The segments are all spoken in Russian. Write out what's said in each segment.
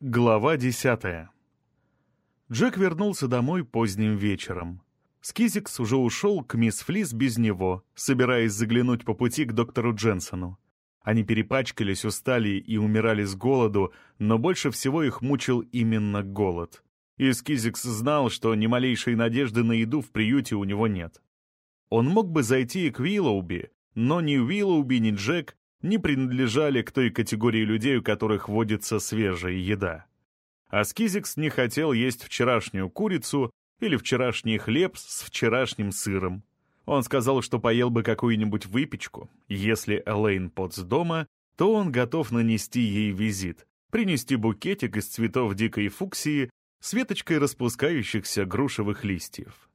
Глава десятая. Джек вернулся домой поздним вечером. Скизикс уже ушел к мисс Флис без него, собираясь заглянуть по пути к доктору Дженсону. Они перепачкались, устали и умирали с голоду, но больше всего их мучил именно голод. И Скизикс знал, что ни малейшей надежды на еду в приюте у него нет. Он мог бы зайти и к Виллоуби, но ни Уиллоуби, ни Джек не принадлежали к той категории людей, у которых водится свежая еда. А Скизикс не хотел есть вчерашнюю курицу или вчерашний хлеб с вчерашним сыром. Он сказал, что поел бы какую-нибудь выпечку. Если Элейн Потс дома, то он готов нанести ей визит, принести букетик из цветов дикой фуксии с веточкой распускающихся грушевых листьев.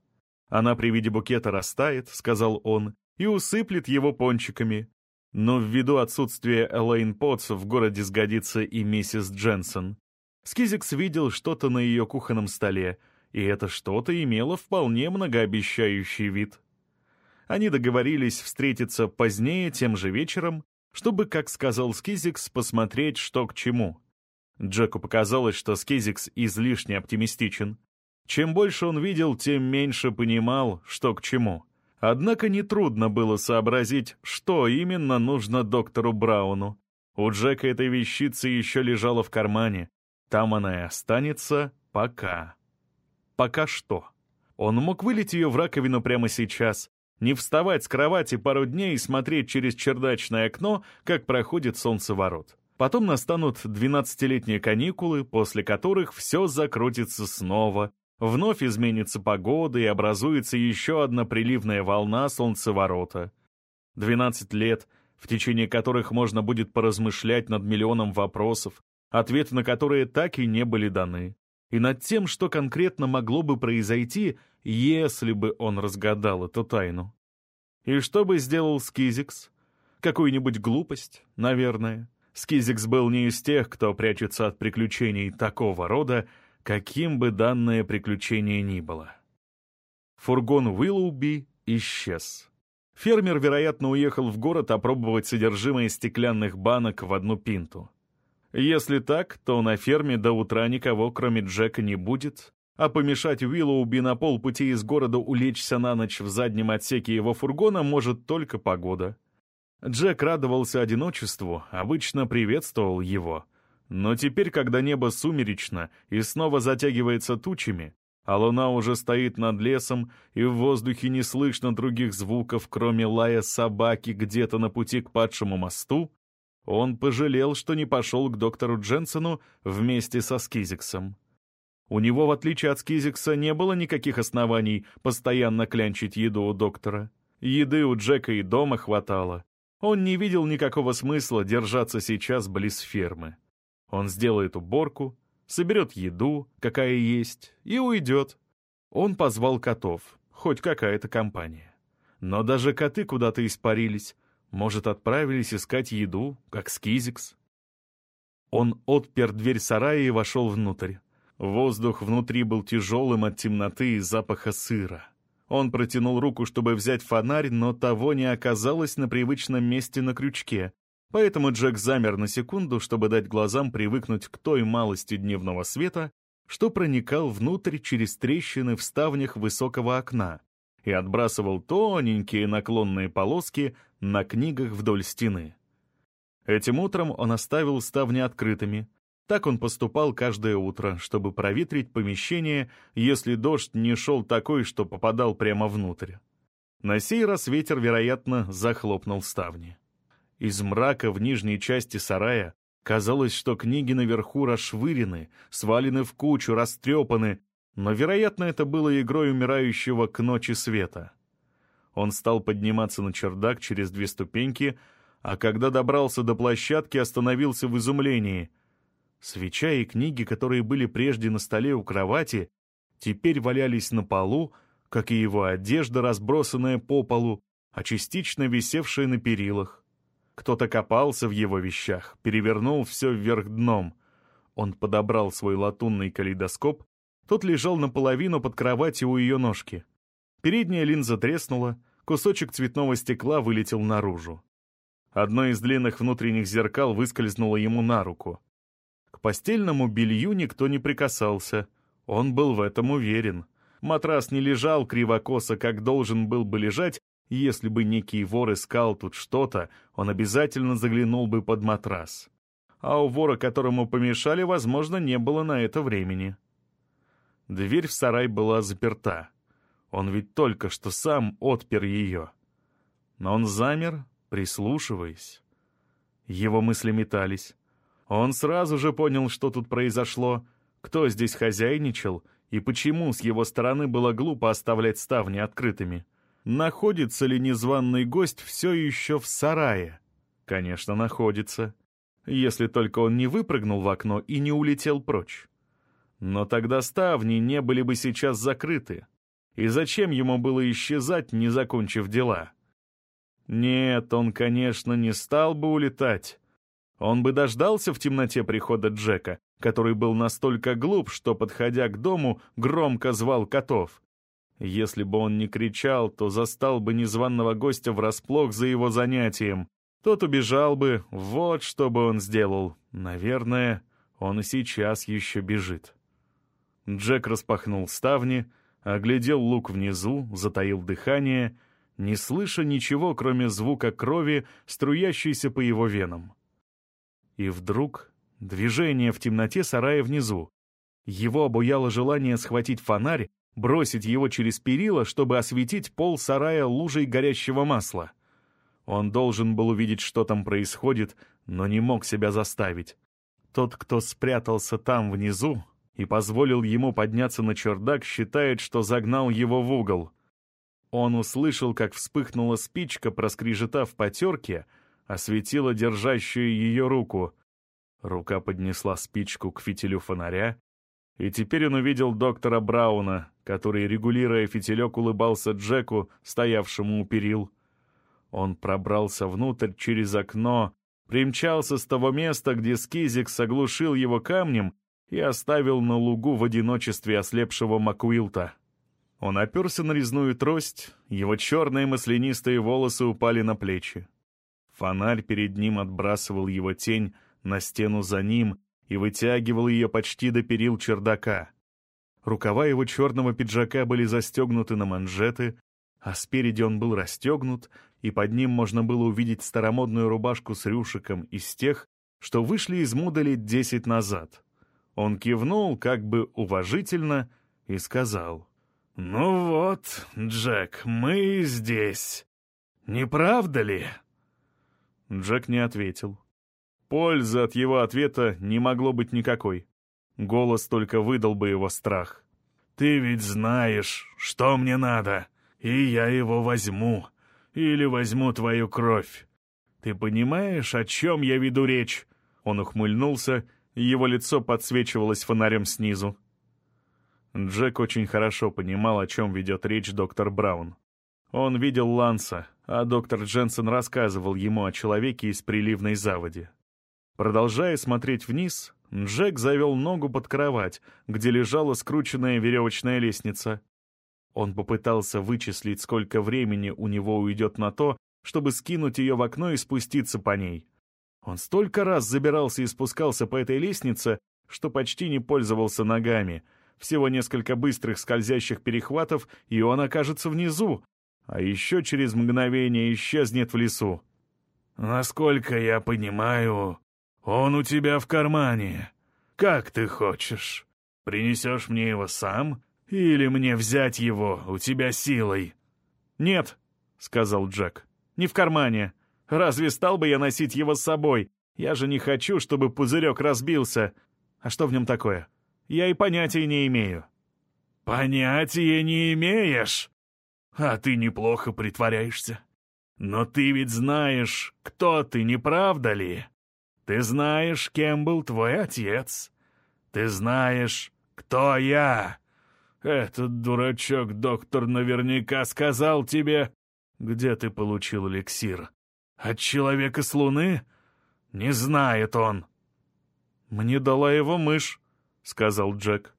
Она при виде букета растает, сказал он, и усыплет его пончиками, но ввиду отсутствия Элейн Потс в городе сгодится и миссис Дженсон. Скизикс видел что-то на ее кухонном столе, и это что-то имело вполне многообещающий вид. Они договорились встретиться позднее тем же вечером, чтобы, как сказал Скизикс, посмотреть, что к чему. Джеку показалось, что Скизикс излишне оптимистичен. Чем больше он видел, тем меньше понимал, что к чему. Однако нетрудно было сообразить, что именно нужно доктору Брауну. У Джека этой вещицы еще лежала в кармане. Там она и останется пока. Пока что. Он мог вылить ее в раковину прямо сейчас, не вставать с кровати пару дней и смотреть через чердачное окно, как проходит солнцеворот. Потом настанут двенадцатилетние каникулы, после которых все закрутится снова, Вновь изменится погода и образуется еще одна приливная волна солнцеворота. 12 лет, в течение которых можно будет поразмышлять над миллионом вопросов, ответы на которые так и не были даны, и над тем, что конкретно могло бы произойти, если бы он разгадал эту тайну. И что бы сделал Скизикс? Какую-нибудь глупость, наверное. Скизикс был не из тех, кто прячется от приключений такого рода, каким бы данное приключение ни было. Фургон Уиллоуби исчез. Фермер, вероятно, уехал в город опробовать содержимое стеклянных банок в одну пинту. Если так, то на ферме до утра никого, кроме Джека, не будет, а помешать Уиллоуби на полпути из города улечься на ночь в заднем отсеке его фургона может только погода. Джек радовался одиночеству, обычно приветствовал его — но теперь, когда небо сумеречно и снова затягивается тучами, а луна уже стоит над лесом, и в воздухе не слышно других звуков, кроме лая собаки где-то на пути к падшему мосту, он пожалел, что не пошел к доктору Дженсону вместе со Скизиксом. У него, в отличие от Скизикса, не было никаких оснований постоянно клянчить еду у доктора. Еды у Джека и дома хватало. Он не видел никакого смысла держаться сейчас близ фермы. Он сделает уборку, соберет еду, какая есть, и уйдет. Он позвал котов, хоть какая-то компания. Но даже коты куда-то испарились, может, отправились искать еду, как Скизикс. Он отпер дверь сарая и вошел внутрь. Воздух внутри был тяжелым от темноты и запаха сыра. Он протянул руку, чтобы взять фонарь, но того не оказалось на привычном месте на крючке, Поэтому Джек замер на секунду, чтобы дать глазам привыкнуть к той малости дневного света, что проникал внутрь через трещины в ставнях высокого окна и отбрасывал тоненькие наклонные полоски на книгах вдоль стены. Этим утром он оставил ставни открытыми. Так он поступал каждое утро, чтобы проветрить помещение, если дождь не шел такой, что попадал прямо внутрь. На сей раз ветер, вероятно, захлопнул ставни. Из мрака в нижней части сарая казалось, что книги наверху расшвырены, свалены в кучу, растрепаны, но, вероятно, это было игрой умирающего к ночи света. Он стал подниматься на чердак через две ступеньки, а когда добрался до площадки, остановился в изумлении. Свеча и книги, которые были прежде на столе у кровати, теперь валялись на полу, как и его одежда, разбросанная по полу, а частично висевшая на перилах. Кто-то копался в его вещах, перевернул все вверх дном. Он подобрал свой латунный калейдоскоп. Тот лежал наполовину под кроватью у ее ножки. Передняя линза треснула, кусочек цветного стекла вылетел наружу. Одно из длинных внутренних зеркал выскользнуло ему на руку. К постельному белью никто не прикасался. Он был в этом уверен. Матрас не лежал кривокосо, как должен был бы лежать, если бы некий вор искал тут что-то, он обязательно заглянул бы под матрас. А у вора, которому помешали, возможно, не было на это времени. Дверь в сарай была заперта. Он ведь только что сам отпер ее. Но он замер, прислушиваясь. Его мысли метались. Он сразу же понял, что тут произошло, кто здесь хозяйничал и почему с его стороны было глупо оставлять ставни открытыми. Находится ли незваный гость все еще в сарае? Конечно, находится. Если только он не выпрыгнул в окно и не улетел прочь. Но тогда ставни не были бы сейчас закрыты. И зачем ему было исчезать, не закончив дела? Нет, он, конечно, не стал бы улетать. Он бы дождался в темноте прихода Джека, который был настолько глуп, что, подходя к дому, громко звал котов. Если бы он не кричал, то застал бы незваного гостя врасплох за его занятием. Тот убежал бы, вот что бы он сделал. Наверное, он и сейчас еще бежит. Джек распахнул ставни, оглядел лук внизу, затаил дыхание, не слыша ничего, кроме звука крови, струящейся по его венам. И вдруг движение в темноте сарая внизу. Его обуяло желание схватить фонарь, бросить его через перила, чтобы осветить пол сарая лужей горящего масла. Он должен был увидеть, что там происходит, но не мог себя заставить. Тот, кто спрятался там внизу, и позволил ему подняться на чердак, считает, что загнал его в угол. Он услышал, как вспыхнула спичка, проскрежетав по терке, осветила держащую ее руку. Рука поднесла спичку к фитилю фонаря, и теперь он увидел доктора Брауна, который, регулируя фитилек, улыбался Джеку, стоявшему у перил. Он пробрался внутрь через окно, примчался с того места, где Скизик соглушил его камнем и оставил на лугу в одиночестве ослепшего Макуилта. Он оперся на резную трость, его черные маслянистые волосы упали на плечи. Фонарь перед ним отбрасывал его тень на стену за ним и вытягивал ее почти до перил чердака. Рукава его черного пиджака были застегнуты на манжеты, а спереди он был расстегнут, и под ним можно было увидеть старомодную рубашку с рюшиком из тех, что вышли из моды лет десять назад. Он кивнул как бы уважительно и сказал. «Ну вот, Джек, мы здесь. Не правда ли?» Джек не ответил. Пользы от его ответа не могло быть никакой. Голос только выдал бы его страх. «Ты ведь знаешь, что мне надо, и я его возьму, или возьму твою кровь. Ты понимаешь, о чем я веду речь?» Он ухмыльнулся его лицо подсвечивалось фонарем снизу. Джек очень хорошо понимал, о чем ведет речь доктор Браун. Он видел Ланса, а доктор Дженсен рассказывал ему о человеке из приливной заводи. Продолжая смотреть вниз, Джек завел ногу под кровать, где лежала скрученная веревочная лестница. Он попытался вычислить, сколько времени у него уйдет на то, чтобы скинуть ее в окно и спуститься по ней. Он столько раз забирался и спускался по этой лестнице, что почти не пользовался ногами. Всего несколько быстрых скользящих перехватов, и он окажется внизу, а еще через мгновение исчезнет в лесу. «Насколько я понимаю, он у тебя в кармане. Как ты хочешь? Принесешь мне его сам? Или мне взять его у тебя силой?» «Нет», — сказал Джек, — «не в кармане. Разве стал бы я носить его с собой? Я же не хочу, чтобы пузырек разбился. А что в нем такое? Я и понятия не имею». «Понятия не имеешь? А ты неплохо притворяешься. Но ты ведь знаешь, кто ты, не правда ли? Ты знаешь, кем был твой отец. Ты знаешь, кто я. Этот дурачок-доктор наверняка сказал тебе, где ты получил эликсир. От человека с Луны? Не знает он. «Мне дала его мышь», — сказал Джек.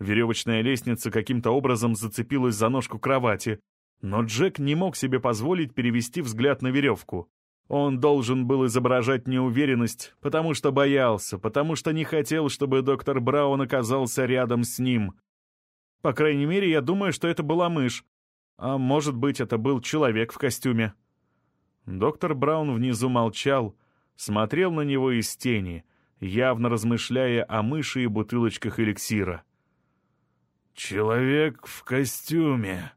Веревочная лестница каким-то образом зацепилась за ножку кровати, но Джек не мог себе позволить перевести взгляд на веревку. Он должен был изображать неуверенность, потому что боялся, потому что не хотел, чтобы доктор Браун оказался рядом с ним. По крайней мере, я думаю, что это была мышь. А может быть, это был человек в костюме. Доктор Браун внизу молчал, смотрел на него из тени, явно размышляя о мыши и бутылочках эликсира. «Человек в костюме.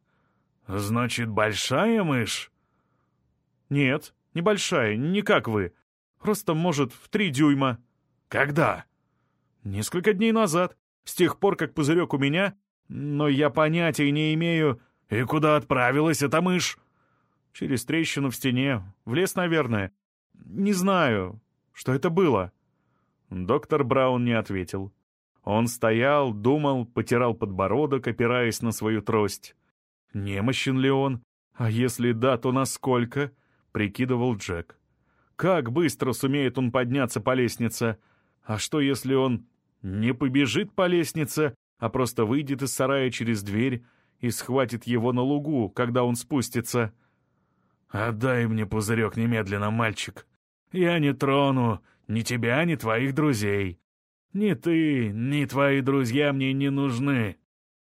Значит, большая мышь?» «Нет, небольшая, не как вы. Просто, может, в три дюйма». «Когда?» «Несколько дней назад. С тех пор, как пузырек у меня, но я понятия не имею...» «И куда отправилась эта мышь?» «Через трещину в стене. В лес, наверное. Не знаю, что это было». Доктор Браун не ответил. Он стоял, думал, потирал подбородок, опираясь на свою трость. Немощен ли он? А если да, то насколько? Прикидывал Джек. Как быстро сумеет он подняться по лестнице? А что, если он не побежит по лестнице, а просто выйдет из сарая через дверь и схватит его на лугу, когда он спустится? «Отдай мне пузырек немедленно, мальчик. Я не трону ни тебя, ни твоих друзей. Ни ты, ни твои друзья мне не нужны.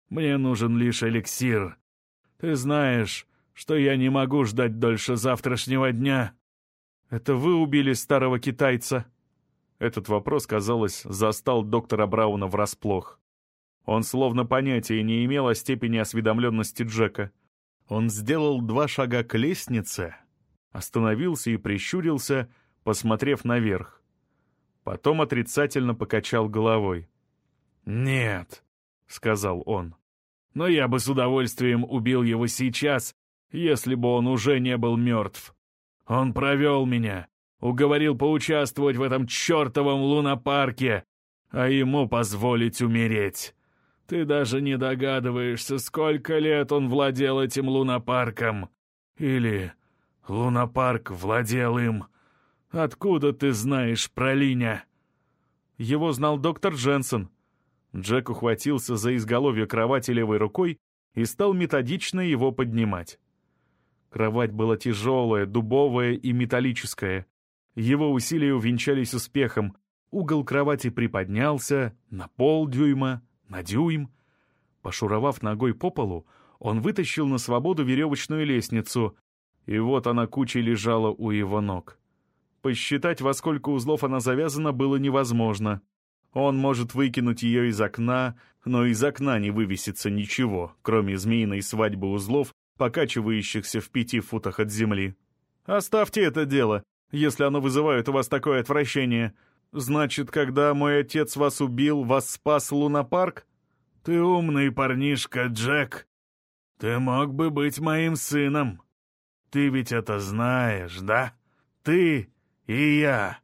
Мне нужен лишь эликсир. Ты знаешь, что я не могу ждать дольше завтрашнего дня». «Это вы убили старого китайца?» Этот вопрос, казалось, застал доктора Брауна врасплох. Он словно понятия не имел о степени осведомленности Джека. Он сделал два шага к лестнице, остановился и прищурился, посмотрев наверх. Потом отрицательно покачал головой. «Нет», — сказал он, — «но я бы с удовольствием убил его сейчас, если бы он уже не был мертв. Он провел меня, уговорил поучаствовать в этом чертовом лунопарке, а ему позволить умереть. Ты даже не догадываешься, сколько лет он владел этим лунопарком. Или лунопарк владел им. «Откуда ты знаешь про Линя?» Его знал доктор Дженсен. Джек ухватился за изголовье кровати левой рукой и стал методично его поднимать. Кровать была тяжелая, дубовая и металлическая. Его усилия увенчались успехом. Угол кровати приподнялся на полдюйма, на дюйм. Пошуровав ногой по полу, он вытащил на свободу веревочную лестницу, и вот она кучей лежала у его ног. Посчитать, во сколько узлов она завязана, было невозможно. Он может выкинуть ее из окна, но из окна не вывесится ничего, кроме змеиной свадьбы узлов, покачивающихся в пяти футах от земли. Оставьте это дело, если оно вызывает у вас такое отвращение. Значит, когда мой отец вас убил, вас спас лунопарк? Ты умный парнишка, Джек. Ты мог бы быть моим сыном. Ты ведь это знаешь, да? Ты «И я!»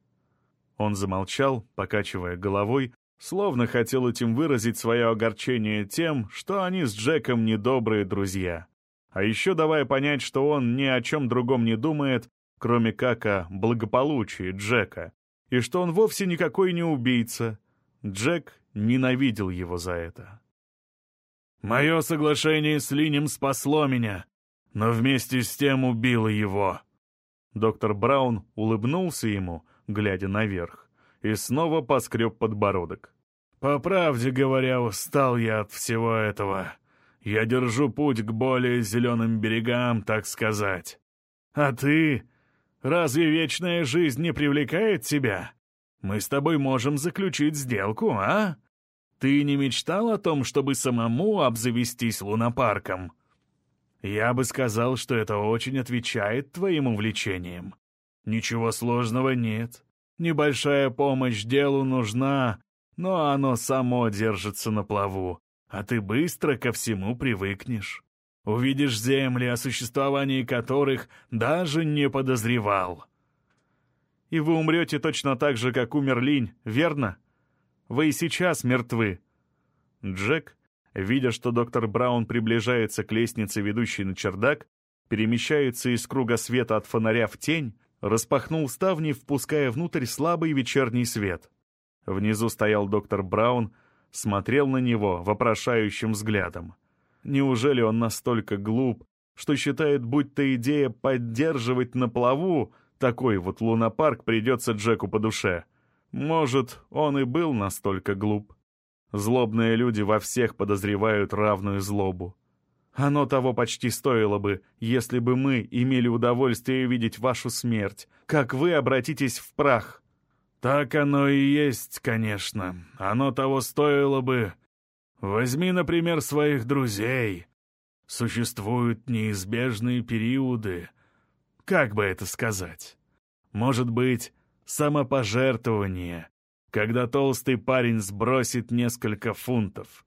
Он замолчал, покачивая головой, словно хотел этим выразить свое огорчение тем, что они с Джеком недобрые друзья. А еще давая понять, что он ни о чем другом не думает, кроме как о благополучии Джека, и что он вовсе никакой не убийца. Джек ненавидел его за это. «Мое соглашение с Линем спасло меня, но вместе с тем убило его», Доктор Браун улыбнулся ему, глядя наверх, и снова поскреб подбородок. «По правде говоря, устал я от всего этого. Я держу путь к более зеленым берегам, так сказать. А ты? Разве вечная жизнь не привлекает тебя? Мы с тобой можем заключить сделку, а? Ты не мечтал о том, чтобы самому обзавестись лунопарком?» Я бы сказал, что это очень отвечает твоим увлечениям. Ничего сложного нет. Небольшая помощь делу нужна, но оно само держится на плаву, а ты быстро ко всему привыкнешь. Увидишь земли, о существовании которых даже не подозревал. И вы умрете точно так же, как умер Линь, верно? Вы и сейчас мертвы. Джек Видя, что доктор Браун приближается к лестнице, ведущей на чердак, перемещается из круга света от фонаря в тень, распахнул ставни, впуская внутрь слабый вечерний свет. Внизу стоял доктор Браун, смотрел на него вопрошающим взглядом. Неужели он настолько глуп, что считает, будь то идея поддерживать на плаву Такой вот лунопарк придется Джеку по душе. Может, он и был настолько глуп. Злобные люди во всех подозревают равную злобу. Оно того почти стоило бы, если бы мы имели удовольствие видеть вашу смерть, как вы обратитесь в прах. Так оно и есть, конечно. Оно того стоило бы. Возьми, например, своих друзей. Существуют неизбежные периоды. Как бы это сказать? Может быть, самопожертвование, когда толстый парень сбросит несколько фунтов.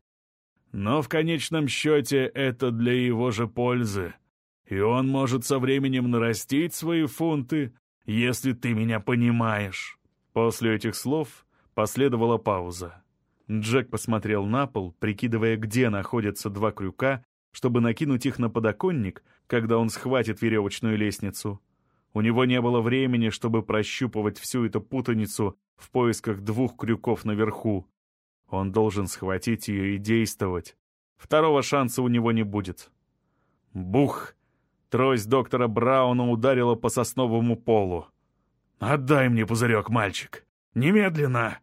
Но в конечном счете это для его же пользы. И он может со временем нарастить свои фунты, если ты меня понимаешь». После этих слов последовала пауза. Джек посмотрел на пол, прикидывая, где находятся два крюка, чтобы накинуть их на подоконник, когда он схватит веревочную лестницу. У него не было времени, чтобы прощупывать всю эту путаницу в поисках двух крюков наверху. Он должен схватить ее и действовать. Второго шанса у него не будет. Бух! Трость доктора Брауна ударила по сосновому полу. «Отдай мне пузырек, мальчик! Немедленно!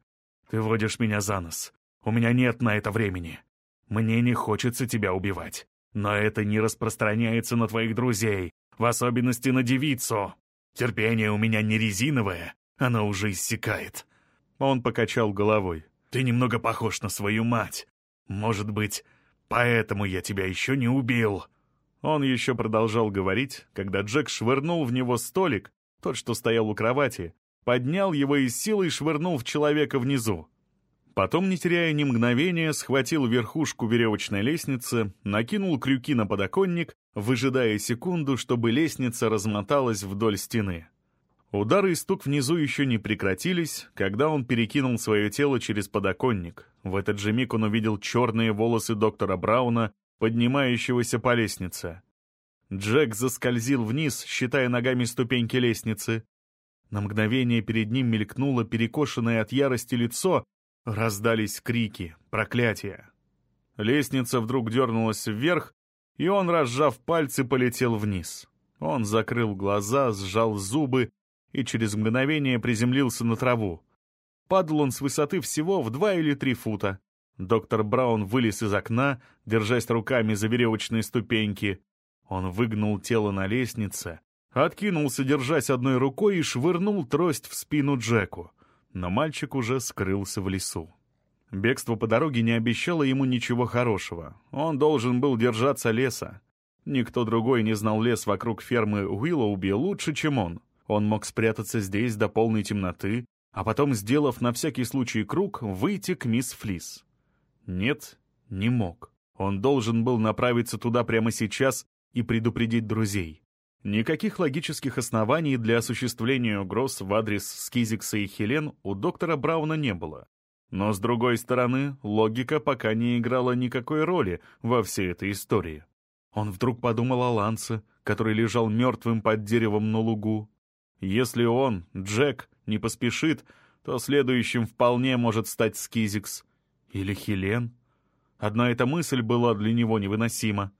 Ты водишь меня за нос. У меня нет на это времени. Мне не хочется тебя убивать. Но это не распространяется на твоих друзей, в особенности на девицу. Терпение у меня не резиновое, оно уже иссякает». Он покачал головой. Ты немного похож на свою мать. Может быть, поэтому я тебя еще не убил». Он еще продолжал говорить, когда Джек швырнул в него столик, тот, что стоял у кровати, поднял его и силой швырнул в человека внизу. Потом, не теряя ни мгновения, схватил верхушку веревочной лестницы, накинул крюки на подоконник, выжидая секунду, чтобы лестница размоталась вдоль стены. Удары и стук внизу еще не прекратились, когда он перекинул свое тело через подоконник. В этот же миг он увидел черные волосы доктора Брауна, поднимающегося по лестнице. Джек заскользил вниз, считая ногами ступеньки лестницы. На мгновение перед ним мелькнуло перекошенное от ярости лицо, раздались крики, проклятия. Лестница вдруг дернулась вверх, и он, разжав пальцы, полетел вниз. Он закрыл глаза, сжал зубы и через мгновение приземлился на траву. Падал он с высоты всего в два или три фута. Доктор Браун вылез из окна, держась руками за веревочные ступеньки. Он выгнул тело на лестнице, откинулся, держась одной рукой, и швырнул трость в спину Джеку. Но мальчик уже скрылся в лесу. Бегство по дороге не обещало ему ничего хорошего. Он должен был держаться леса. Никто другой не знал лес вокруг фермы Уиллоуби лучше, чем он. Он мог спрятаться здесь до полной темноты, а потом, сделав на всякий случай круг, выйти к мисс Флис. Нет, не мог. Он должен был направиться туда прямо сейчас и предупредить друзей. Никаких логических оснований для осуществления угроз в адрес Скизикса и Хелен у доктора Брауна не было. Но, с другой стороны, логика пока не играла никакой роли во всей этой истории. Он вдруг подумал о Ланце, который лежал мертвым под деревом на лугу, если он, Джек, не поспешит, то следующим вполне может стать Скизикс. Или Хелен. Одна эта мысль была для него невыносима.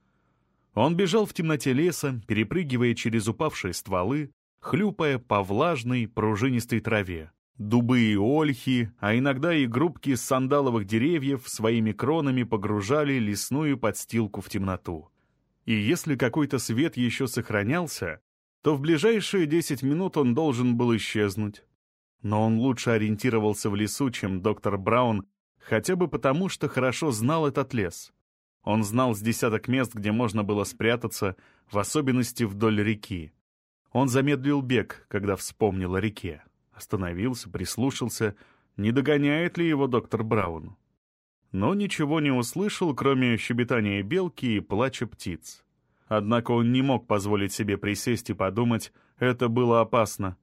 Он бежал в темноте леса, перепрыгивая через упавшие стволы, хлюпая по влажной, пружинистой траве. Дубы и ольхи, а иногда и группки сандаловых деревьев своими кронами погружали лесную подстилку в темноту. И если какой-то свет еще сохранялся, то в ближайшие десять минут он должен был исчезнуть. Но он лучше ориентировался в лесу, чем доктор Браун, хотя бы потому, что хорошо знал этот лес. Он знал с десяток мест, где можно было спрятаться, в особенности вдоль реки. Он замедлил бег, когда вспомнил о реке. Остановился, прислушался, не догоняет ли его доктор Браун. Но ничего не услышал, кроме щебетания белки и плача птиц. Однако он не мог позволить себе присесть и подумать, это было опасно.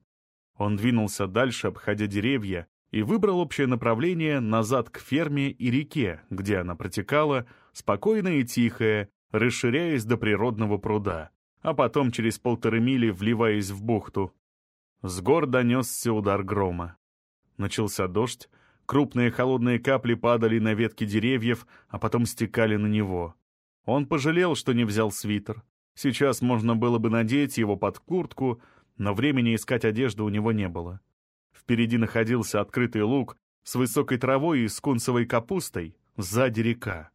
Он двинулся дальше, обходя деревья, и выбрал общее направление назад к ферме и реке, где она протекала, спокойная и тихая, расширяясь до природного пруда, а потом через полторы мили вливаясь в бухту. С гор донесся удар грома. Начался дождь, крупные холодные капли падали на ветки деревьев, а потом стекали на него. Он пожалел, что не взял свитер. Сейчас можно было бы надеть его под куртку, но времени искать одежду у него не было. Впереди находился открытый луг с высокой травой и скунсовой капустой, сзади река.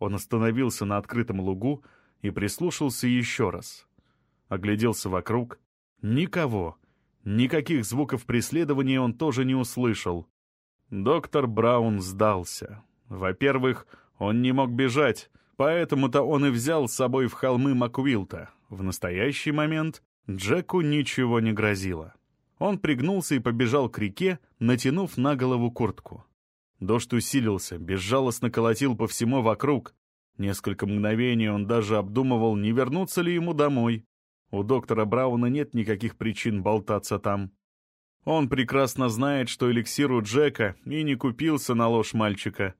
Он остановился на открытом лугу и прислушался еще раз. Огляделся вокруг. Никого. Никаких звуков преследования он тоже не услышал. Доктор Браун сдался. Во-первых, он не мог бежать, поэтому-то он и взял с собой в холмы Маквилта. В настоящий момент Джеку ничего не грозило. Он пригнулся и побежал к реке, натянув на голову куртку. Дождь усилился, безжалостно колотил по всему вокруг. Несколько мгновений он даже обдумывал, не вернуться ли ему домой. У доктора Брауна нет никаких причин болтаться там. Он прекрасно знает, что эликсир у Джека, и не купился на ложь мальчика.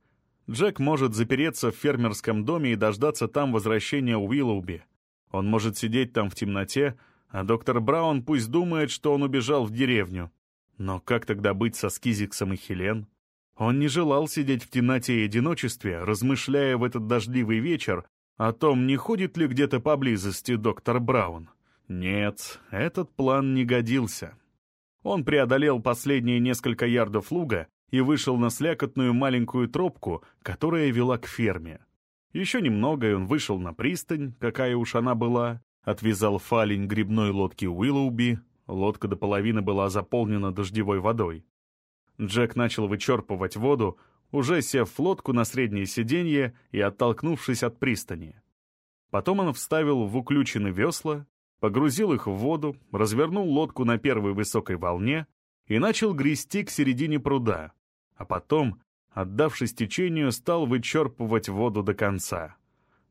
Джек может запереться в фермерском доме и дождаться там возвращения Уиллоуби. Он может сидеть там в темноте, а доктор Браун пусть думает, что он убежал в деревню. Но как тогда быть со Скизиксом и Хелен? Он не желал сидеть в темноте и одиночестве, размышляя в этот дождливый вечер о том, не ходит ли где-то поблизости доктор Браун. Нет, этот план не годился. Он преодолел последние несколько ярдов луга и вышел на слякотную маленькую тропку, которая вела к ферме. Еще немного, и он вышел на пристань, какая уж она была, отвязал фалень грибной лодки Уиллоуби, лодка до половины была заполнена дождевой водой. Джек начал вычерпывать воду, уже сев в лодку на среднее сиденье и оттолкнувшись от пристани. Потом он вставил в уключены весла, погрузил их в воду, развернул лодку на первой высокой волне и начал грести к середине пруда, а потом, отдавшись течению, стал вычерпывать воду до конца.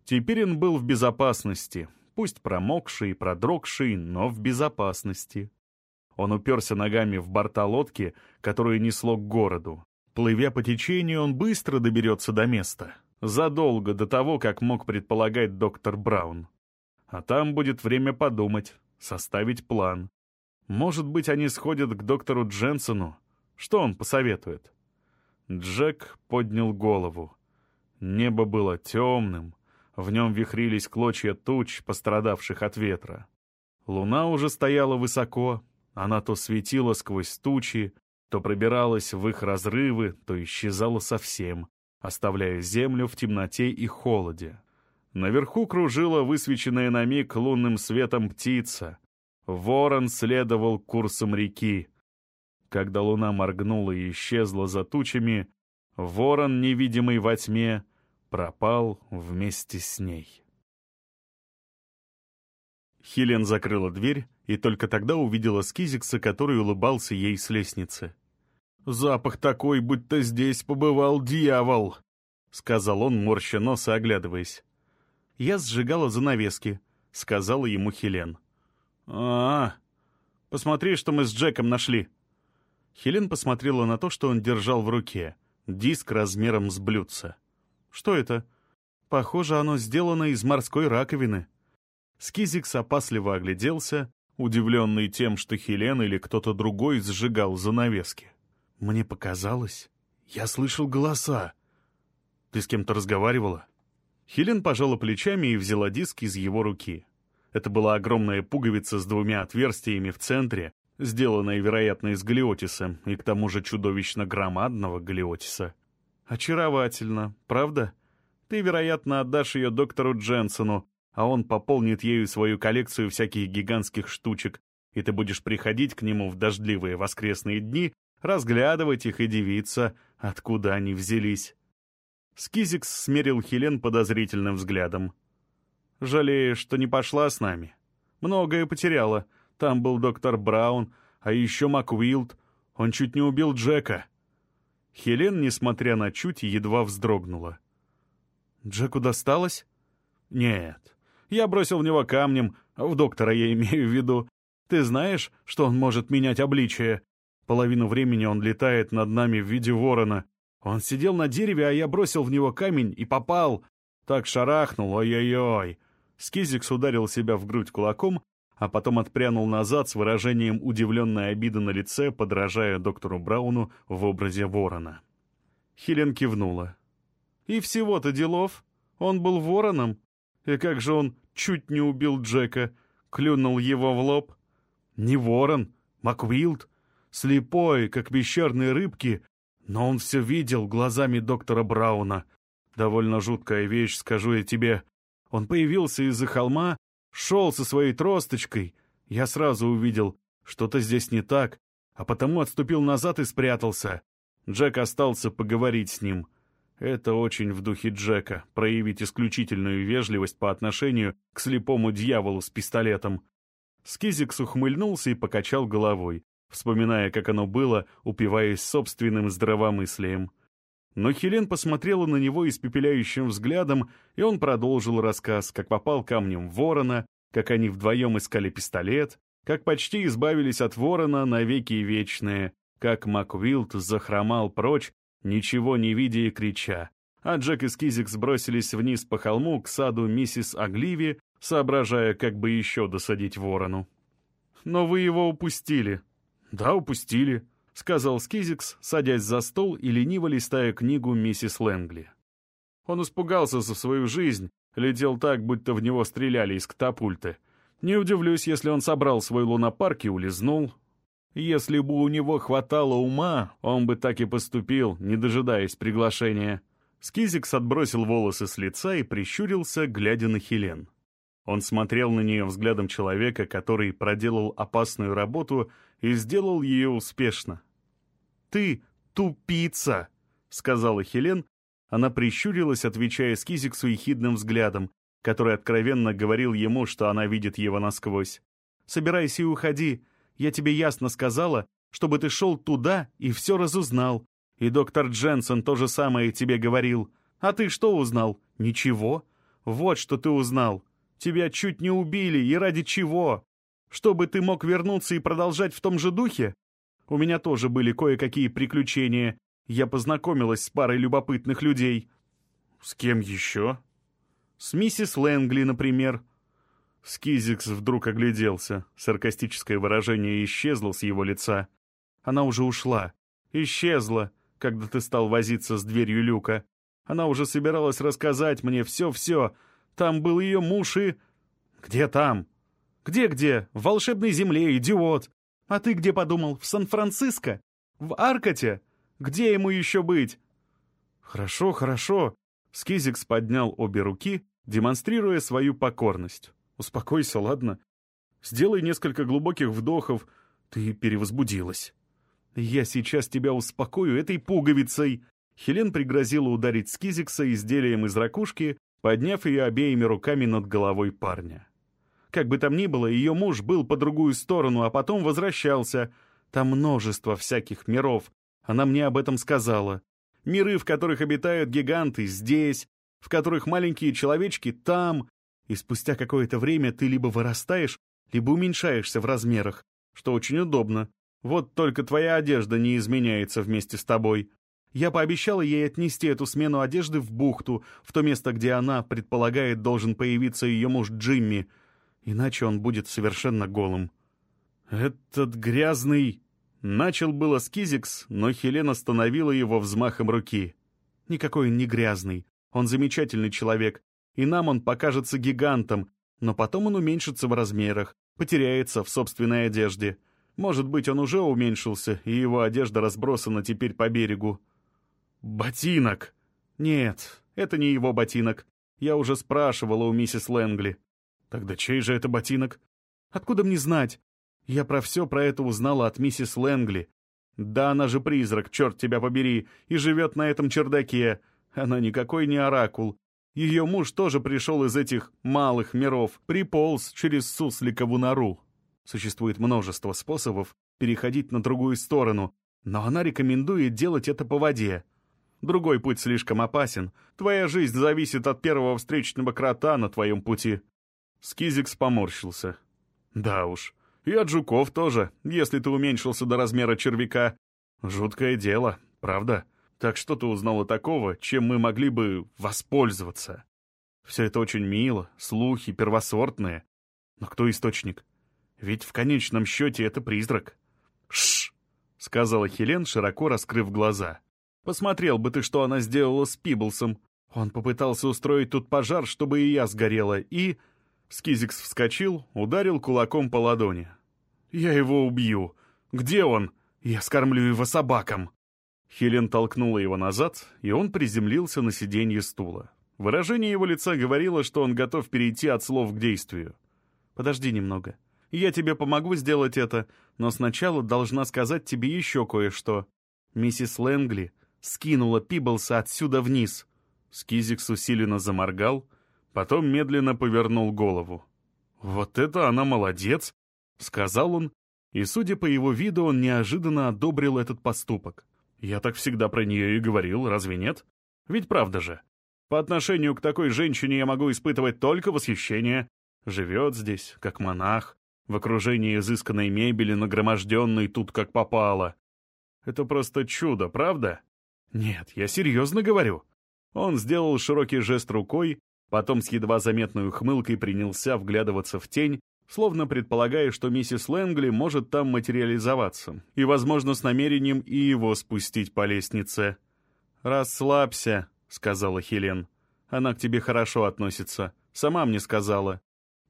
Теперь он был в безопасности, пусть промокший и продрогший, но в безопасности. Он уперся ногами в борта лодки, которую несло к городу. Плывя по течению, он быстро доберется до места. Задолго до того, как мог предполагать доктор Браун. А там будет время подумать, составить план. Может быть, они сходят к доктору Дженсону. Что он посоветует? Джек поднял голову. Небо было темным, в нем вихрились клочья туч, пострадавших от ветра. Луна уже стояла высоко, она то светила сквозь тучи, то пробиралась в их разрывы, то исчезала совсем, оставляя землю в темноте и холоде. Наверху кружила высвеченная на миг лунным светом птица. Ворон следовал курсом реки. Когда луна моргнула и исчезла за тучами, ворон, невидимый во тьме, пропал вместе с ней. Хелен закрыла дверь и только тогда увидела Скизикса, который улыбался ей с лестницы. «Запах такой, будто здесь побывал дьявол!» — сказал он, морща и оглядываясь. «Я сжигала занавески», — сказала ему Хелен. а, -а Посмотри, что мы с Джеком нашли». Хелен посмотрела на то, что он держал в руке. Диск размером с блюдца. Что это? Похоже, оно сделано из морской раковины. Скизикс опасливо огляделся, удивленный тем, что Хелен или кто-то другой сжигал занавески. Мне показалось, я слышал голоса. Ты с кем-то разговаривала? Хелен пожала плечами и взяла диск из его руки. Это была огромная пуговица с двумя отверстиями в центре, сделанная, вероятно, из галиотиса, и к тому же чудовищно громадного галиотиса. «Очаровательно, правда? Ты, вероятно, отдашь ее доктору Дженсону, а он пополнит ею свою коллекцию всяких гигантских штучек, и ты будешь приходить к нему в дождливые воскресные дни, разглядывать их и дивиться, откуда они взялись». Скизикс смерил Хелен подозрительным взглядом. «Жалеешь, что не пошла с нами. Многое потеряла. Там был доктор Браун, а еще Маквилд. Он чуть не убил Джека». Хелен, несмотря на чуть, едва вздрогнула. «Джеку досталось?» «Нет. Я бросил в него камнем, в доктора я имею в виду. Ты знаешь, что он может менять обличие? Половину времени он летает над нами в виде ворона. Он сидел на дереве, а я бросил в него камень и попал. Так шарахнул, ой-ой-ой». Скизикс ударил себя в грудь кулаком, а потом отпрянул назад с выражением удивленной обиды на лице, подражая доктору Брауну в образе ворона. Хелен кивнула. «И всего-то делов. Он был вороном. И как же он чуть не убил Джека, клюнул его в лоб?» Не ворон, Маквилд, слепой, как пещерные рыбки, но он все видел глазами доктора Брауна. Довольно жуткая вещь, скажу я тебе. Он появился из-за холма, шел со своей тросточкой. Я сразу увидел, что-то здесь не так, а потому отступил назад и спрятался. Джек остался поговорить с ним. Это очень в духе Джека — проявить исключительную вежливость по отношению к слепому дьяволу с пистолетом. Скизикс ухмыльнулся и покачал головой, вспоминая, как оно было, упиваясь собственным здравомыслием. Но Хелен посмотрела на него испепеляющим взглядом, и он продолжил рассказ, как попал камнем ворона, как они вдвоем искали пистолет, как почти избавились от ворона навеки вечные, как Маквилд захромал прочь, ничего не видя и крича, а Джек и Скизик сбросились вниз по холму к саду миссис Агливи, соображая, как бы еще досадить ворону. «Но вы его упустили». «Да, упустили», — сказал Скизикс, садясь за стол и лениво листая книгу миссис Лэнгли. Он испугался за свою жизнь, летел так, будто в него стреляли из катапульты. Не удивлюсь, если он собрал свой лунопарк и улизнул. Если бы у него хватало ума, он бы так и поступил, не дожидаясь приглашения. Скизикс отбросил волосы с лица и прищурился, глядя на Хелен. Он смотрел на нее взглядом человека, который проделал опасную работу и сделал ее успешно. «Ты тупица!» — сказала Хелен. Она прищурилась, отвечая Скизиксу ехидным взглядом, который откровенно говорил ему, что она видит его насквозь. «Собирайся и уходи. Я тебе ясно сказала, чтобы ты шел туда и все разузнал. И доктор Дженсен то же самое тебе говорил. А ты что узнал? Ничего. Вот что ты узнал. Тебя чуть не убили, и ради чего? Чтобы ты мог вернуться и продолжать в том же духе? У меня тоже были кое-какие приключения. Я познакомилась с парой любопытных людей». «С кем еще?» С миссис Лэнгли, например». Скизикс вдруг огляделся. Саркастическое выражение исчезло с его лица. Она уже ушла. Исчезла, когда ты стал возиться с дверью люка. Она уже собиралась рассказать мне все-все. Там был ее муж и... Где там? Где-где? В волшебной земле, идиот. А ты где подумал? В Сан-Франциско? В Аркоте? Где ему еще быть? Хорошо, хорошо. Скизикс поднял обе руки демонстрируя свою покорность. «Успокойся, ладно? Сделай несколько глубоких вдохов. Ты перевозбудилась. Я сейчас тебя успокою этой пуговицей!» Хелен пригрозила ударить Скизикса изделием из ракушки, подняв ее обеими руками над головой парня. Как бы там ни было, ее муж был по другую сторону, а потом возвращался. Там множество всяких миров. Она мне об этом сказала. Миры, в которых обитают гиганты, здесь, в которых маленькие человечки там, и спустя какое-то время ты либо вырастаешь, либо уменьшаешься в размерах, что очень удобно. Вот только твоя одежда не изменяется вместе с тобой. Я пообещала ей отнести эту смену одежды в бухту, в то место, где она, предполагает, должен появиться ее муж Джимми, иначе он будет совершенно голым. «Этот грязный...» Начал было Скизикс, но Хелен остановила его взмахом руки. «Никакой он не грязный. Он замечательный человек, и нам он покажется гигантом, но потом он уменьшится в размерах, потеряется в собственной одежде. Может быть, он уже уменьшился, и его одежда разбросана теперь по берегу. «Ботинок!» «Нет, это не его ботинок. Я уже спрашивала у миссис Лэнгли». «Тогда чей же это ботинок?» «Откуда мне знать? Я про все про это узнала от миссис Лэнгли. Да она же призрак, черт тебя побери, и живет на этом чердаке. Она никакой не оракул. Ее муж тоже пришел из этих малых миров, приполз через сусликову нору. Существует множество способов переходить на другую сторону, но она рекомендует делать это по воде. Другой путь слишком опасен. Твоя жизнь зависит от первого встречного крота на твоем пути. Скизикс поморщился. Да уж. И от жуков тоже, если ты уменьшился до размера червяка. Жуткое дело, правда? Так что ты узнала такого, чем мы могли бы воспользоваться? Все это очень мило, слухи первосортные. Но кто источник? Ведь в конечном счете это призрак. Шш! сказала Хелен, широко раскрыв глаза. Посмотрел бы ты, что она сделала с Пиблсом. Он попытался устроить тут пожар, чтобы и я сгорела, и... Скизикс вскочил, ударил кулаком по ладони. «Я его убью! Где он? Я скормлю его собакам!» Хелен толкнула его назад, и он приземлился на сиденье стула. Выражение его лица говорило, что он готов перейти от слов к действию. «Подожди немного. Я тебе помогу сделать это, но сначала должна сказать тебе еще кое-что. Миссис Лэнгли скинула Пиблса отсюда вниз». Скизикс усиленно заморгал, потом медленно повернул голову. «Вот это она молодец!» — сказал он, и, судя по его виду, он неожиданно одобрил этот поступок. «Я так всегда про нее и говорил, разве нет? Ведь правда же. По отношению к такой женщине я могу испытывать только восхищение. Живет здесь, как монах, в окружении изысканной мебели, нагроможденной тут как попало. Это просто чудо, правда? Нет, я серьезно говорю. Он сделал широкий жест рукой, потом с едва заметной ухмылкой принялся вглядываться в тень, словно предполагая, что миссис Лэнгли может там материализоваться, и, возможно, с намерением и его спустить по лестнице. «Расслабься», — сказала Хелен. «Она к тебе хорошо относится. Сама мне сказала.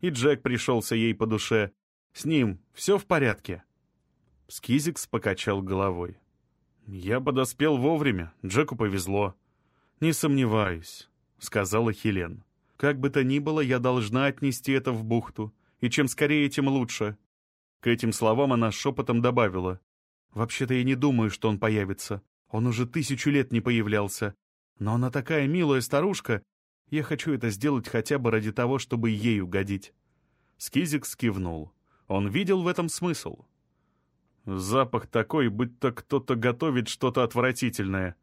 И Джек пришелся ей по душе. С ним все в порядке?» Скизикс покачал головой. «Я подоспел вовремя, Джеку повезло». «Не сомневаюсь», — сказала Хелен. «Как бы то ни было, я должна отнести это в бухту, и чем скорее, тем лучше». К этим словам она шепотом добавила. «Вообще-то я не думаю, что он появится. Он уже тысячу лет не появлялся. Но она такая милая старушка. Я хочу это сделать хотя бы ради того, чтобы ей угодить». Скизик скивнул. Он видел в этом смысл. Запах такой, будто кто-то готовит что-то отвратительное.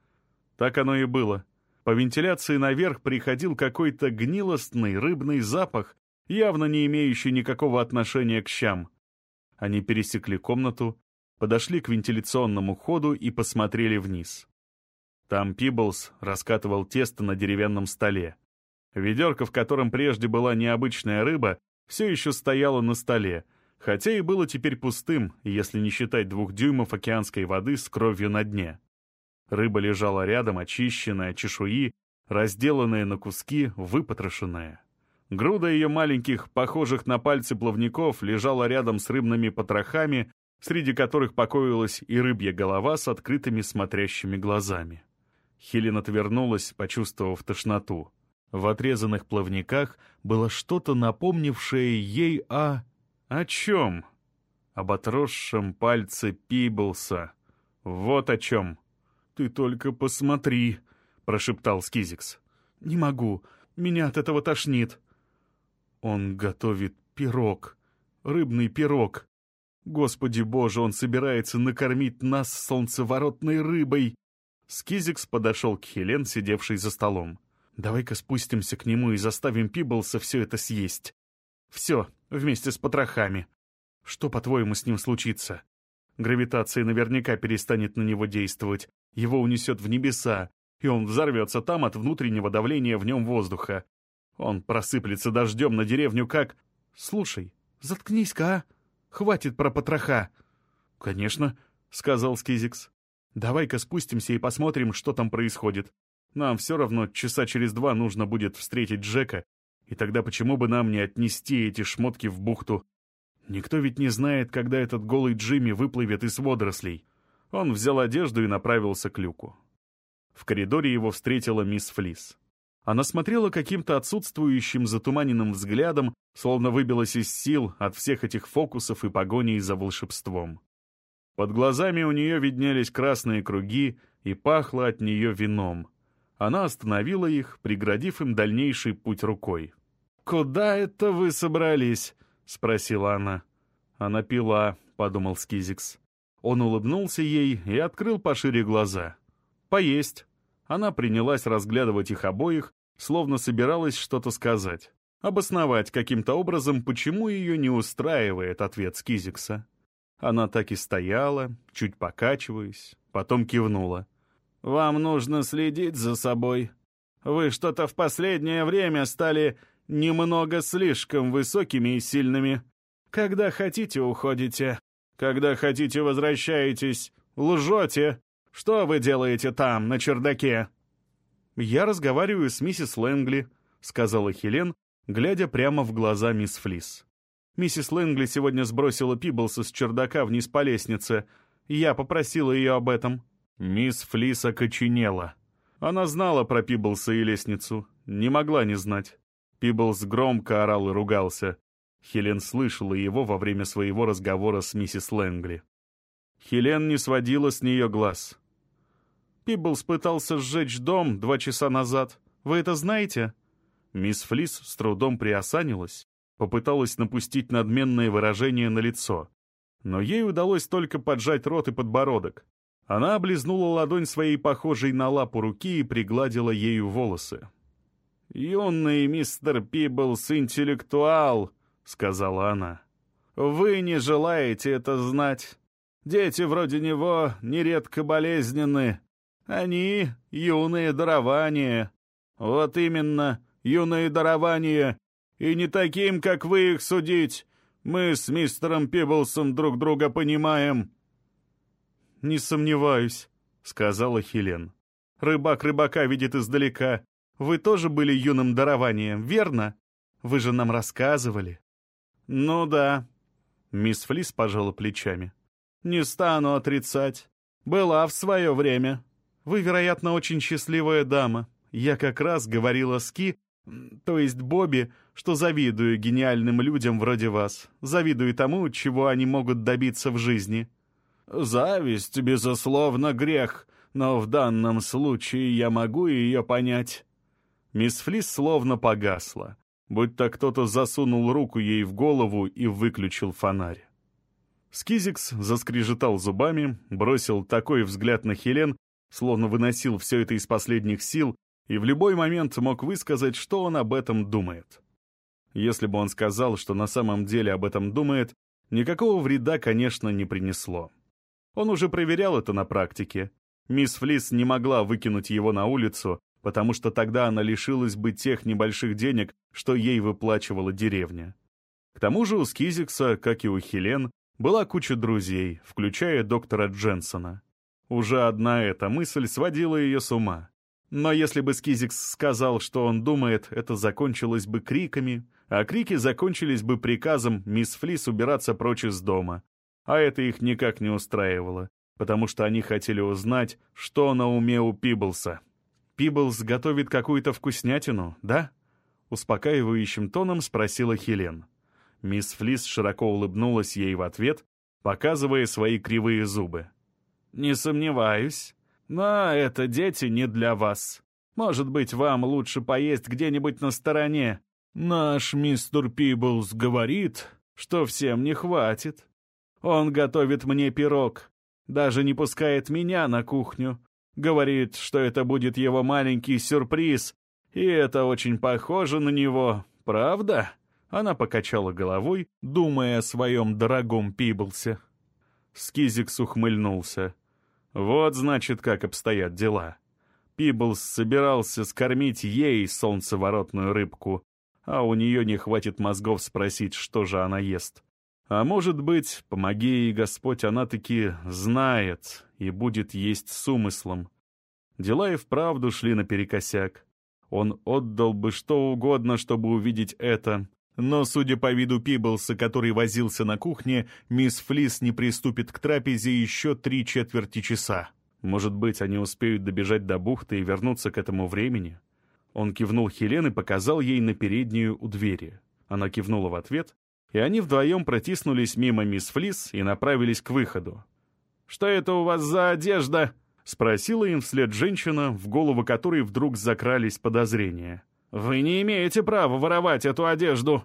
Так оно и было. По вентиляции наверх приходил какой-то гнилостный рыбный запах, явно не имеющий никакого отношения к щам. Они пересекли комнату, подошли к вентиляционному ходу и посмотрели вниз. Там Пиблс раскатывал тесто на деревянном столе. Ведерко, в котором прежде была необычная рыба, все еще стояло на столе, хотя и было теперь пустым, если не считать двух дюймов океанской воды с кровью на дне. Рыба лежала рядом, очищенная, чешуи, разделанная на куски, выпотрошенная. Груда ее маленьких, похожих на пальцы плавников, лежала рядом с рыбными потрохами, среди которых покоилась и рыбья голова с открытыми смотрящими глазами. Хелен отвернулась, почувствовав тошноту. В отрезанных плавниках было что-то, напомнившее ей о... О чем? Об отросшем пальце Пиблса. Вот о чем. «Ты только посмотри», — прошептал Скизикс. «Не могу. Меня от этого тошнит». Он готовит пирог. Рыбный пирог. Господи боже, он собирается накормить нас солнцеворотной рыбой. Скизикс подошел к Хелен, сидевшей за столом. «Давай-ка спустимся к нему и заставим Пиблса все это съесть. Все, вместе с потрохами. Что, по-твоему, с ним случится? Гравитация наверняка перестанет на него действовать, его унесет в небеса, и он взорвется там от внутреннего давления в нем воздуха. Он просыплется дождем на деревню как... Слушай, заткнись-ка, а? Хватит про потроха. Конечно, — сказал Скизикс. Давай-ка спустимся и посмотрим, что там происходит. Нам все равно часа через два нужно будет встретить Джека, и тогда почему бы нам не отнести эти шмотки в бухту? Никто ведь не знает, когда этот голый Джимми выплывет из водорослей. Он взял одежду и направился к люку. В коридоре его встретила мисс Флис. Она смотрела каким-то отсутствующим затуманенным взглядом, словно выбилась из сил от всех этих фокусов и погоней за волшебством. Под глазами у нее виднелись красные круги и пахло от нее вином. Она остановила их, преградив им дальнейший путь рукой. «Куда это вы собрались?» — спросила она. «Она пила», — подумал Скизикс. Он улыбнулся ей и открыл пошире глаза. «Поесть». Она принялась разглядывать их обоих, словно собиралась что-то сказать. Обосновать каким-то образом, почему ее не устраивает ответ Скизикса. Она так и стояла, чуть покачиваясь, потом кивнула. «Вам нужно следить за собой. Вы что-то в последнее время стали немного слишком высокими и сильными. Когда хотите, уходите. Когда хотите, возвращаетесь. Лжете. Что вы делаете там, на чердаке?» «Я разговариваю с миссис Лэнгли», — сказала Хелен, глядя прямо в глаза мисс Флис. Миссис Лэнгли сегодня сбросила Пиблса с чердака вниз по лестнице. Я попросила ее об этом». Мисс Флис окоченела. Она знала про Пиблса и лестницу. Не могла не знать. Пиблс громко орал и ругался. Хелен слышала его во время своего разговора с миссис Лэнгли. Хелен не сводила с нее глаз. «Пиблс пытался сжечь дом два часа назад. Вы это знаете?» Мисс Флис с трудом приосанилась, попыталась напустить надменное выражение на лицо. Но ей удалось только поджать рот и подбородок. Она облизнула ладонь своей похожей на лапу руки и пригладила ею волосы. «Юный мистер Пиблс интеллектуал», — сказала она. «Вы не желаете это знать. Дети вроде него нередко болезненны. Они — юные дарования. Вот именно, юные дарования. И не таким, как вы их судить. Мы с мистером Пиблсом друг друга понимаем». «Не сомневаюсь», — сказала Хелен. «Рыбак рыбака видит издалека. Вы тоже были юным дарованием, верно? Вы же нам рассказывали». «Ну да», — мисс Флис пожала плечами. «Не стану отрицать. Была в свое время. Вы, вероятно, очень счастливая дама. Я как раз говорила Ски, то есть Бобби, что завидую гениальным людям вроде вас. Завидую тому, чего они могут добиться в жизни». «Зависть, безусловно, грех, но в данном случае я могу ее понять». Мисс Флис словно погасла, будто кто-то засунул руку ей в голову и выключил фонарь. Скизикс заскрежетал зубами, бросил такой взгляд на Хелен, словно выносил все это из последних сил, и в любой момент мог высказать, что он об этом думает. Если бы он сказал, что на самом деле об этом думает, никакого вреда, конечно, не принесло. Он уже проверял это на практике. Мисс Флис не могла выкинуть его на улицу, потому что тогда она лишилась бы тех небольших денег, что ей выплачивала деревня. К тому же у Скизикса, как и у Хелен, была куча друзей, включая доктора Дженсона. Уже одна эта мысль сводила ее с ума. Но если бы Скизикс сказал, что он думает, это закончилось бы криками, а крики закончились бы приказом мисс Флис убираться прочь из дома, а это их никак не устраивало, потому что они хотели узнать, что на уме у Пиблса. «Пиблс готовит какую-то вкуснятину, да?» Успокаивающим тоном спросила Хелен. Мисс Флис широко улыбнулась ей в ответ, показывая свои кривые зубы. «Не сомневаюсь. Но это дети не для вас. Может быть, вам лучше поесть где-нибудь на стороне. Наш мистер Пиблс говорит, что всем не хватит. Он готовит мне пирог, даже не пускает меня на кухню. Говорит, что это будет его маленький сюрприз, и это очень похоже на него, правда?» Она покачала головой, думая о своем дорогом Пиблсе. Скизикс ухмыльнулся. «Вот, значит, как обстоят дела. Пиблс собирался скормить ей солнцеворотную рыбку, а у нее не хватит мозгов спросить, что же она ест. А может быть, помоги ей Господь, она таки знает и будет есть с умыслом. Дела и вправду шли наперекосяк. Он отдал бы что угодно, чтобы увидеть это. Но, судя по виду Пиблса, который возился на кухне, мисс Флис не приступит к трапезе еще три четверти часа. Может быть, они успеют добежать до бухты и вернуться к этому времени? Он кивнул Хелен и показал ей на переднюю у двери. Она кивнула в ответ, и они вдвоем протиснулись мимо мисс Флис и направились к выходу. «Что это у вас за одежда?» — спросила им вслед женщина, в голову которой вдруг закрались подозрения. «Вы не имеете права воровать эту одежду!»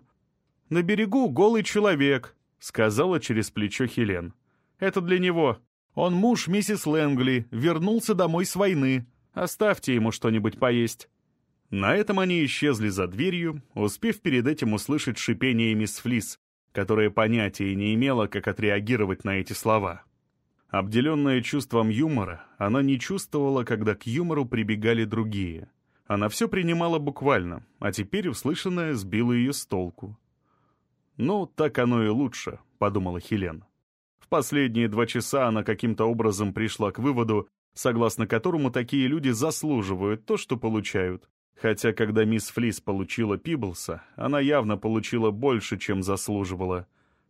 «На берегу голый человек», — сказала через плечо Хелен. «Это для него. Он муж миссис Лэнгли, вернулся домой с войны. Оставьте ему что-нибудь поесть». На этом они исчезли за дверью, успев перед этим услышать шипение мисс Флис, которая понятия не имела, как отреагировать на эти слова. Обделенная чувством юмора, она не чувствовала, когда к юмору прибегали другие. Она все принимала буквально, а теперь услышанное сбило ее с толку. «Ну, так оно и лучше», — подумала Хелен. В последние два часа она каким-то образом пришла к выводу, согласно которому такие люди заслуживают то, что получают, Хотя, когда мисс Флис получила Пиблса, она явно получила больше, чем заслуживала.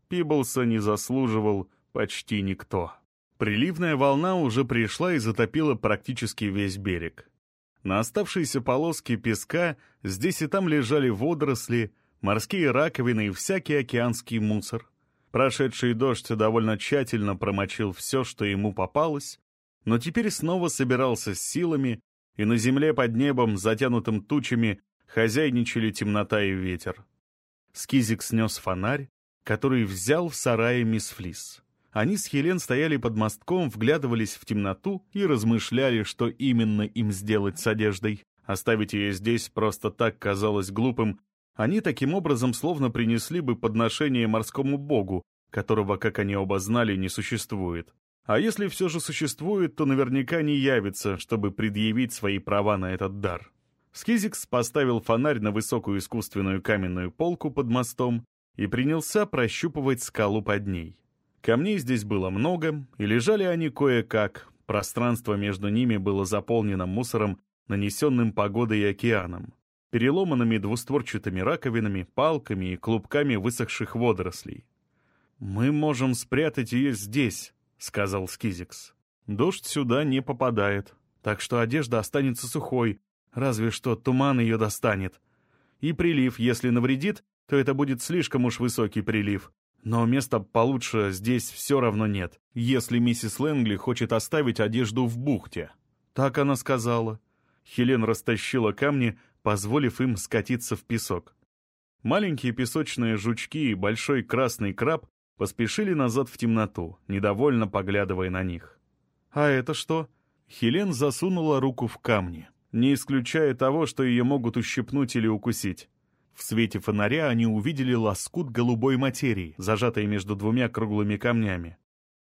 Пиблса не заслуживал почти никто. Приливная волна уже пришла и затопила практически весь берег. На оставшиеся полоски песка здесь и там лежали водоросли, морские раковины и всякий океанский мусор. Прошедший дождь довольно тщательно промочил все, что ему попалось, но теперь снова собирался с силами, и на земле под небом, затянутым тучами, хозяйничали темнота и ветер. Скизик снес фонарь, который взял в сарае мисс Флис. Они с Хелен стояли под мостком, вглядывались в темноту и размышляли, что именно им сделать с одеждой. Оставить ее здесь просто так казалось глупым. Они таким образом словно принесли бы подношение морскому богу, которого, как они оба знали, не существует. А если все же существует, то наверняка не явится, чтобы предъявить свои права на этот дар. Скизикс поставил фонарь на высокую искусственную каменную полку под мостом и принялся прощупывать скалу под ней. Камней здесь было много, и лежали они кое-как. Пространство между ними было заполнено мусором, нанесенным погодой и океаном, переломанными двустворчатыми раковинами, палками и клубками высохших водорослей. «Мы можем спрятать ее здесь», — сказал Скизикс. «Дождь сюда не попадает, так что одежда останется сухой, разве что туман ее достанет. И прилив, если навредит, то это будет слишком уж высокий прилив. Но места получше здесь все равно нет, если миссис Лэнгли хочет оставить одежду в бухте. Так она сказала. Хелен растащила камни, позволив им скатиться в песок. Маленькие песочные жучки и большой красный краб поспешили назад в темноту, недовольно поглядывая на них. «А это что?» Хелен засунула руку в камни, не исключая того, что ее могут ущипнуть или укусить. В свете фонаря они увидели лоскут голубой материи, зажатой между двумя круглыми камнями.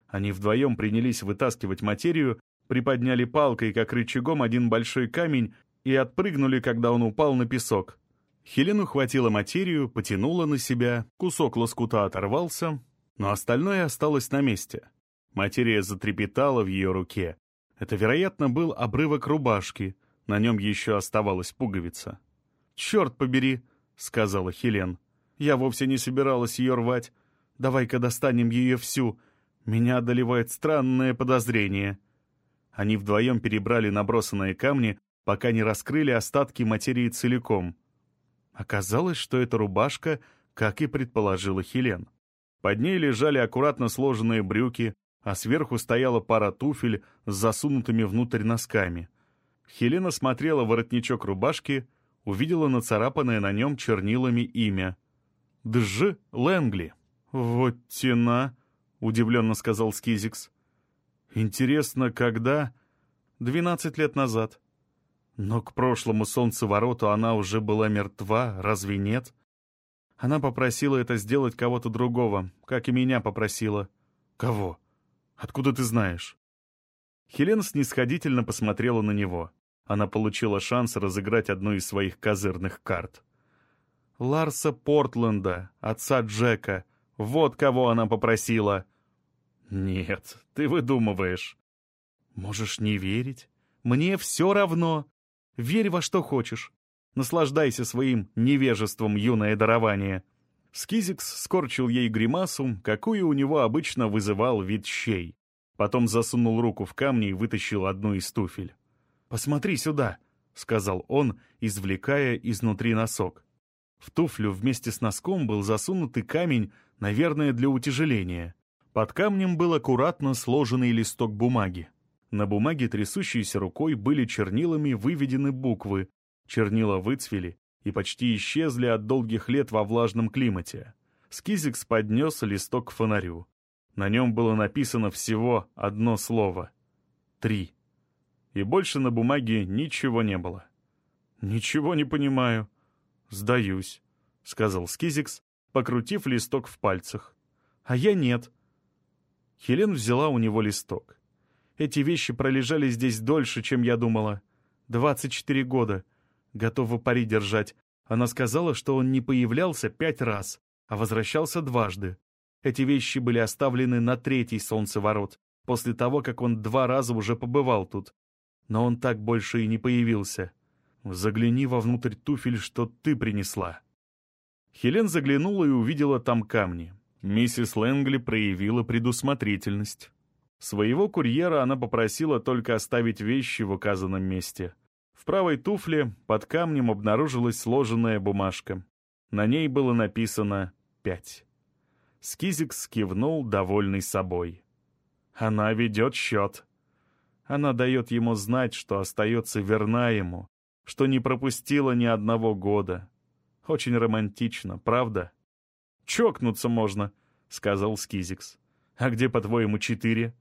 Они вдвоем принялись вытаскивать материю, приподняли палкой, как рычагом, один большой камень и отпрыгнули, когда он упал на песок. Хелену хватила материю, потянула на себя, кусок лоскута оторвался, но остальное осталось на месте. Материя затрепетала в ее руке. Это, вероятно, был обрывок рубашки, на нем еще оставалась пуговица. «Черт побери!» — сказала Хелен. «Я вовсе не собиралась ее рвать. Давай-ка достанем ее всю. Меня одолевает странное подозрение». Они вдвоем перебрали набросанные камни, пока не раскрыли остатки материи целиком. Оказалось, что это рубашка, как и предположила Хелен. Под ней лежали аккуратно сложенные брюки, а сверху стояла пара туфель с засунутыми внутрь носками. Хелена смотрела воротничок рубашки — увидела нацарапанное на нем чернилами имя. «Дж. Лэнгли». «Вот тена», — удивленно сказал Скизикс. «Интересно, когда?» «Двенадцать лет назад». «Но к прошлому солнцевороту она уже была мертва, разве нет?» Она попросила это сделать кого-то другого, как и меня попросила. «Кого? Откуда ты знаешь?» Хелен снисходительно посмотрела на него она получила шанс разыграть одну из своих козырных карт. Ларса Портленда, отца Джека. Вот кого она попросила. Нет, ты выдумываешь. Можешь не верить. Мне все равно. Верь во что хочешь. Наслаждайся своим невежеством, юное дарование. Скизикс скорчил ей гримасу, какую у него обычно вызывал вид щей. Потом засунул руку в камни и вытащил одну из туфель. «Посмотри сюда», — сказал он, извлекая изнутри носок. В туфлю вместе с носком был засунутый камень, наверное, для утяжеления. Под камнем был аккуратно сложенный листок бумаги. На бумаге трясущейся рукой были чернилами выведены буквы. Чернила выцвели и почти исчезли от долгих лет во влажном климате. Скизикс поднес листок к фонарю. На нем было написано всего одно слово — «Три» и больше на бумаге ничего не было. «Ничего не понимаю. Сдаюсь», — сказал Скизикс, покрутив листок в пальцах. «А я нет». Хелен взяла у него листок. «Эти вещи пролежали здесь дольше, чем я думала. Двадцать четыре года. Готова пари держать. Она сказала, что он не появлялся пять раз, а возвращался дважды. Эти вещи были оставлены на третий солнцеворот, после того, как он два раза уже побывал тут но он так больше и не появился. Загляни вовнутрь туфель, что ты принесла». Хелен заглянула и увидела там камни. Миссис Лэнгли проявила предусмотрительность. Своего курьера она попросила только оставить вещи в указанном месте. В правой туфле под камнем обнаружилась сложенная бумажка. На ней было написано «пять». Скизикс кивнул, довольный собой. Она ведет счет. Она дает ему знать, что остается верна ему, что не пропустила ни одного года. Очень романтично, правда? «Чокнуться можно», — сказал Скизикс. «А где, по-твоему, четыре?»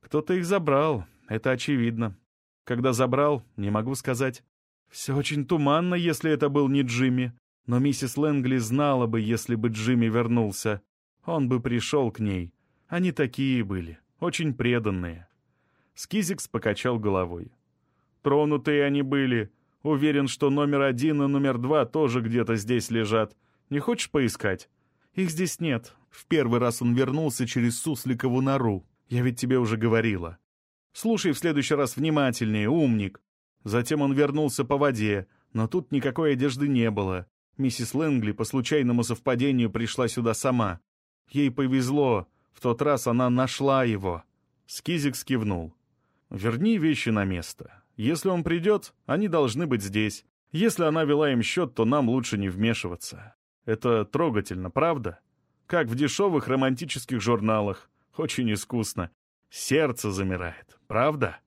«Кто-то их забрал, это очевидно. Когда забрал, не могу сказать. Все очень туманно, если это был не Джимми. Но миссис Лэнгли знала бы, если бы Джимми вернулся. Он бы пришел к ней. Они такие были, очень преданные». Скизикс покачал головой. «Тронутые они были. Уверен, что номер один и номер два тоже где-то здесь лежат. Не хочешь поискать? Их здесь нет. В первый раз он вернулся через Сусликову нору. Я ведь тебе уже говорила. Слушай в следующий раз внимательнее, умник. Затем он вернулся по воде, но тут никакой одежды не было. Миссис Лэнгли по случайному совпадению пришла сюда сама. Ей повезло. В тот раз она нашла его. Скизик скивнул. «Верни вещи на место. Если он придет, они должны быть здесь. Если она вела им счет, то нам лучше не вмешиваться. Это трогательно, правда? Как в дешевых романтических журналах. Очень искусно. Сердце замирает, правда?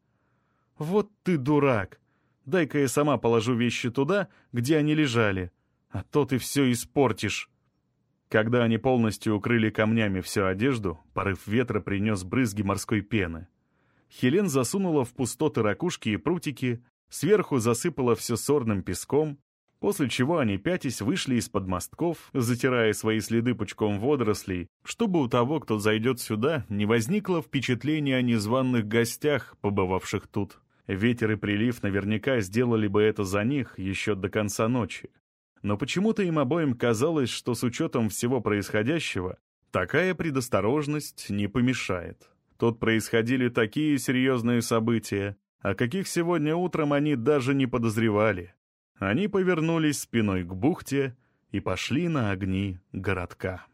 Вот ты дурак. Дай-ка я сама положу вещи туда, где они лежали. А то ты все испортишь. Когда они полностью укрыли камнями всю одежду, порыв ветра принес брызги морской пены. Хелен засунула в пустоты ракушки и прутики, сверху засыпала все сорным песком, после чего они пятясь вышли из-под мостков, затирая свои следы пучком водорослей, чтобы у того, кто зайдет сюда, не возникло впечатления о незваных гостях, побывавших тут. Ветер и прилив наверняка сделали бы это за них еще до конца ночи. Но почему-то им обоим казалось, что с учетом всего происходящего, такая предосторожность не помешает. Тут происходили такие серьезные события, о каких сегодня утром они даже не подозревали. Они повернулись спиной к бухте и пошли на огни городка.